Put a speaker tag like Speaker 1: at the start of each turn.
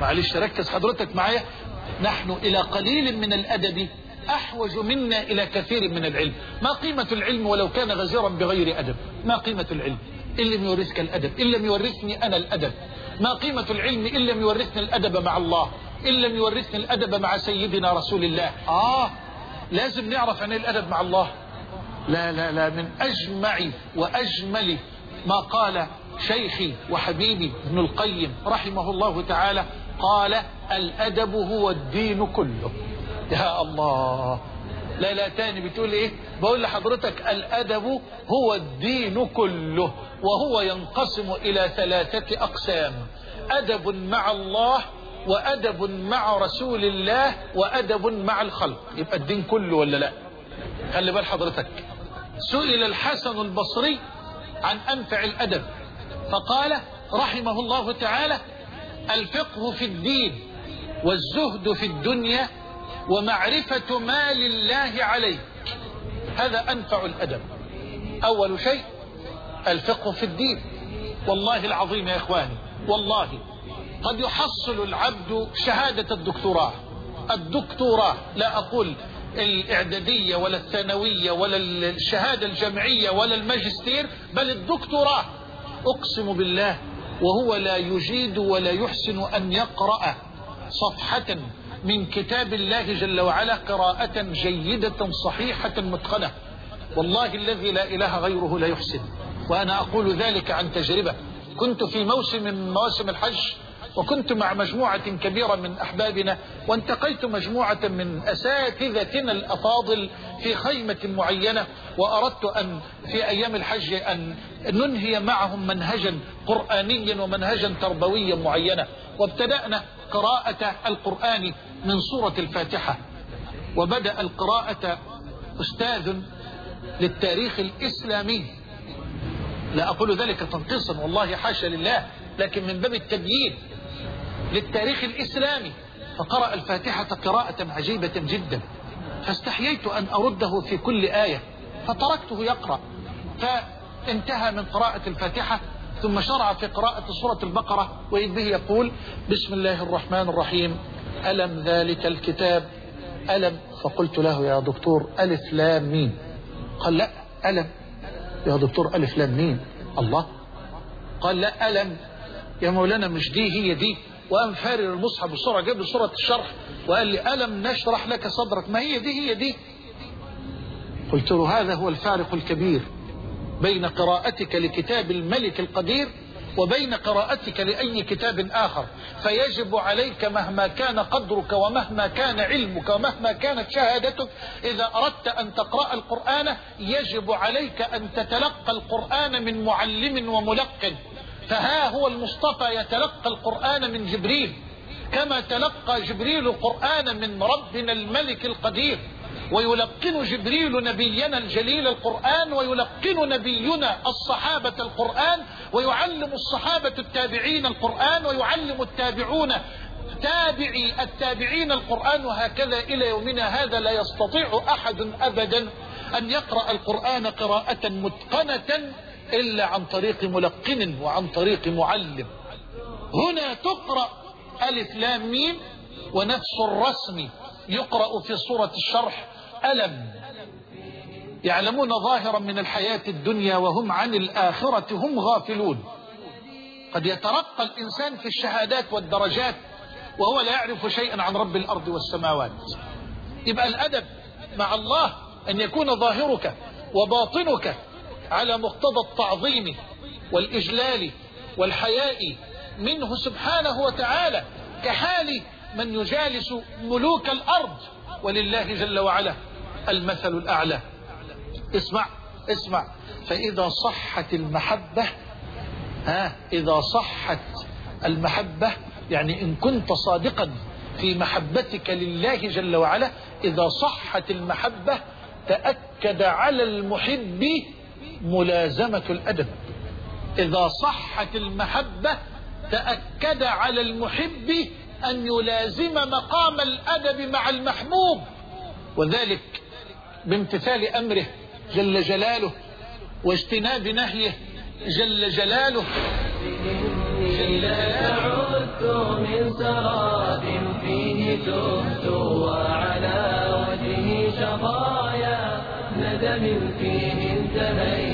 Speaker 1: معلش ركز حضرتك معايا. نحن إلى قليل من الأدب أحوج منا إلى كثير من العلم. ما قيمة العلم ولو كان غزيرا بغير أدب؟ ما قيمة العلم؟ إن لم يورثك الأدب إن لم يورثني أنا الأدب. ما قيمة العلم؟ إن لم يورثني الأدب مع الله. إن لم يورثني الأدب مع سيدنا رسول الله. آه لازم نعرف عن الأدب مع الله. لا لا لا من أجمع وأجمل ما قال شيخي وحبيبي ابن القيم رحمه الله تعالى قال الأدب هو الدين كله. يا الله. لا لا تاني بتقول إيه؟ بقول لحضرتك الأدب هو الدين كله وهو ينقسم إلى ثلاثة أقسام. أدب مع الله وأدب مع رسول الله وأدب مع الخلق. يبقى الدين كله ولا لا؟ خلي بال حضرتك. سئل الحسن البصري عن أنفع الأدب. فقال رحمه الله تعالى الفقه في الدين والزهد في الدنيا ومعرفة ما لله عليك هذا أنفع الأدب. أول شيء الفقه في الدين. والله العظيم يا إخواني والله قد يحصل العبد شهادة الدكتوراه. الدكتوراه لا أقول الإعدادية ولا الثانوية ولا الشهادة الجامعية ولا الماجستير بل الدكتوراه. أقسم بالله وهو لا يجيد ولا يحسن أن يقرأ صفحة من كتاب الله جل وعلا قراءة جيدة صحيحة متقنة. والله الذي لا إله غيره لا يحسن. وأنا أقول ذلك عن تجربة. كنت في موسم من مواسم الحج وكنت مع مجموعة كبيرة من أحبابنا وانتقيت مجموعة من أساتذتنا الأفاضل في خيمة معينة وأردت أن في أيام الحج أن ننهي معهم منهجا قرآنيا ومنهجا تربويا معينة. وابتدأنا قراءة القرآن من سورة الفاتحة. وبدأ القراءة أستاذ للتاريخ الإسلامي. لا أقول ذلك تنقيصا والله حاشا لله لكن من باب التبيين للتاريخ الإسلامي. فقرأ الفاتحة قراءة عجيبة جدا. فاستحييت أن أرده في كل آية فتركته يقرأ. فانتهى من قراءة الفاتحة ثم شرع في قراءة سورة البقرة وإذ به يقول بسم الله الرحمن الرحيم. ألم ذلك الكتاب؟ ألم؟ فقلت له يا دكتور ألف لام مين قال لا ألم. يا دكتور ألف لام مين الله. قال لا ألم. يا مولانا مش دي هي دي؟ وقام فارر المصحف بسرعة جاب لي سورة الشرح وقال لي ألم نشرح لك صدرك؟ ما هي دي؟ هي دي. قلت له هذا هو الفارق الكبير بين قراءتك لكتاب الملك القدير وبين قراءتك لأي كتاب آخر. فيجب عليك مهما كان قدرك ومهما كان علمك ومهما كانت شهادتك إذا أردت أن تقرأ القرآن يجب عليك أن تتلقى القرآن من معلم وملقن. فها هو المصطفى يتلقى القرآن من جبريل كما تلقى جبريل القرآن من ربنا الملك القدير. ويلقن جبريل نبينا الجليل القرآن ويلقن نبينا الصحابة القرآن ويعلم الصحابة التابعين القرآن ويعلم التابعون تابعي التابعين القرآن وهكذا إلى يومنا هذا لا يستطيع أحد أبدا أن يقرأ القرآن قراءة متقنة إلا عن طريق ملقن وعن طريق معلم. هنا تقرأ ألف لام ميم ونفس الرسم يقرأ في سورة الشرح. ألم. يعلمون ظاهرا من الحياة الدنيا وهم عن الآخرة هم غافلون. قد يترقى الإنسان في الشهادات والدرجات وهو لا يعرف شيئا عن رب الأرض والسماوات. يبقى الأدب مع الله أن يكون ظاهرك وباطنك على مقتضى التعظيم والإجلال والحياء منه سبحانه وتعالى كحال من يجالس ملوك الأرض. ولله جل وعلا المثل الأعلى. اسمع اسمع. فإذا صحت المحبة ها إذا صحت المحبة يعني إن كنت صادقا في محبتك لله جل وعلا إذا صحت المحبة تأكد على المحب ملازمة الأدب. إذا صحت المحبة تأكد على المحب أن يلازم مقام الأدب مع المحبوب. وذلك بامتثال أمره جل جلاله واجتناب نهيه جل جلاله.
Speaker 2: حين عدت من سراب فيه تهت فيه انتهيت وتلاشت